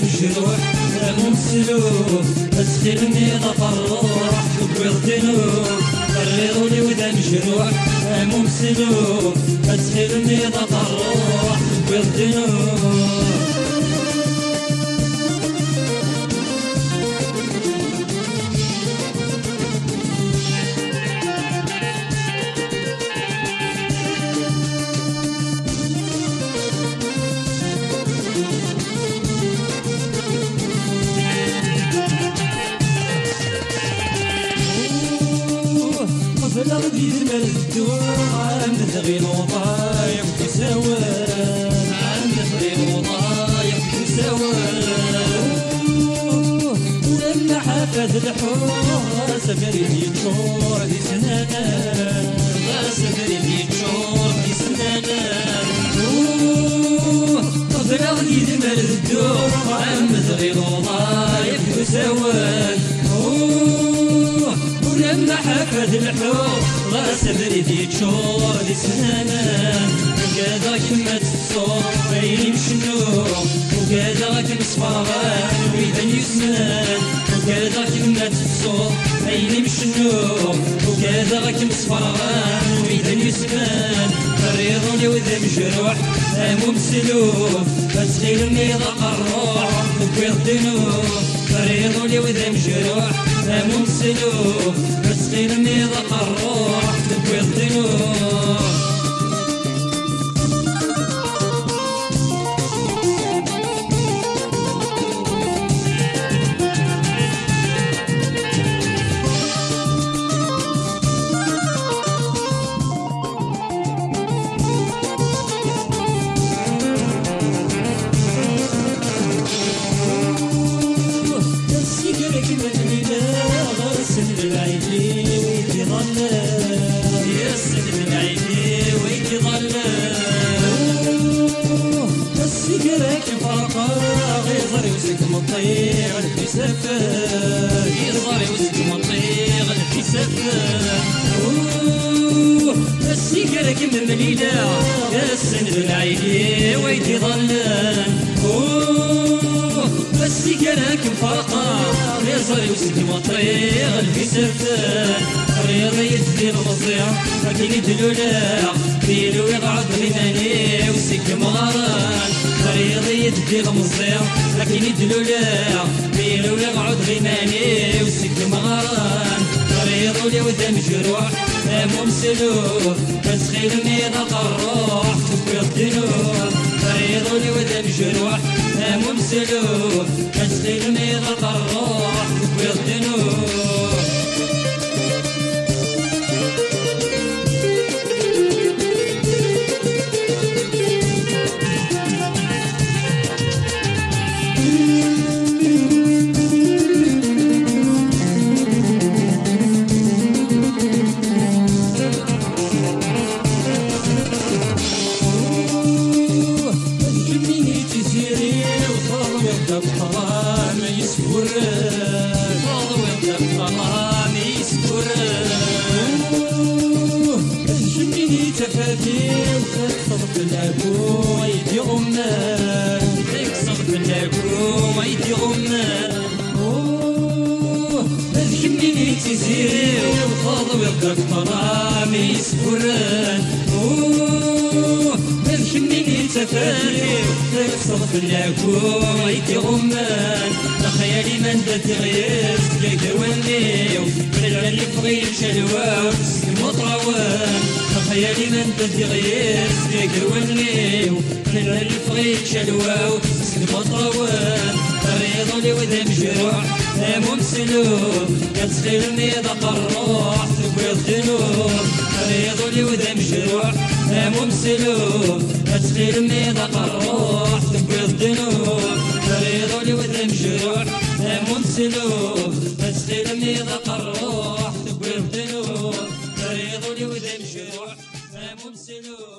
مجروح ممسلوف تسخيرني ضفروح تبويض دنوب فريضوني وذا مجروح ممسلوف تسخيرني ضفروح تبويض دنوب الأرض يزمر الدوام مثغي الوطايق تساوان عن مثغي الوطايق تساوان ولما حفظ الحور سفري يتشور في سنانا سفري يتشور في سنانا الأرض يزمر الدوام مثغي الوطايق تساوان ولما الحور راس بريدي تشور سنانا وكذاك ما تصور بين شنو وكذاك مصفران وإذا يسنان وكذاك ما تصور بين شنو وكذاك مصفران وإذا يسنان فريض وذا مجروح أمو مسلوف فتخيل النيضة قروح وبيض دنوب فريض وذا مجروح أمو مسلوف فتخيل النيضة قروح وبيض دنوب مطيغ في سفر يصاري وسط مطيغ في سفر السيكرة كم مليلة السن بالعيدي ويدي ظلان السيكرة كم فرقة. يصاري وسط مطيغ في سفر رياضي يدي المصيع لكن يدلولا فيلو يقعد غيماني وسك مغاران رياضي يدي المصيع لكن يدلولا فيلو يقعد غيماني وسك مغاران رياض ولي وذا مجروح مو مسلوف تسخيل ميضا قروح تبيض دنوب رياض ولي وذا مجروح مو مسلوف تسخيل ميضا قروح تبيض دنوب تفاتي وتكسر في العبو يدي غمان تكسر في العبو يدي غمان الجميني تزيري وخاض ويرقك طرامي يسكران الجميني تفاتي تكسر في العبو يدي غمان خيالي من تغيس كي وليو بلا اللي فغير شلوا مطروان خيالي من تغيس كي وليو بلا اللي فغير شلوا مطروان ريض لي وذا مجروح مو مسلوب يتسخيل الميضة قروح تبويض جنوب ريض لي وذا مجروح مو مسلوب يتسخيل الميضة قروح تبويض جنوب ريض لي وذا مجروح منسلوب تسخيل ميضة قروح تبويض دنوب ريض لي وذا مجروح ميضة قروح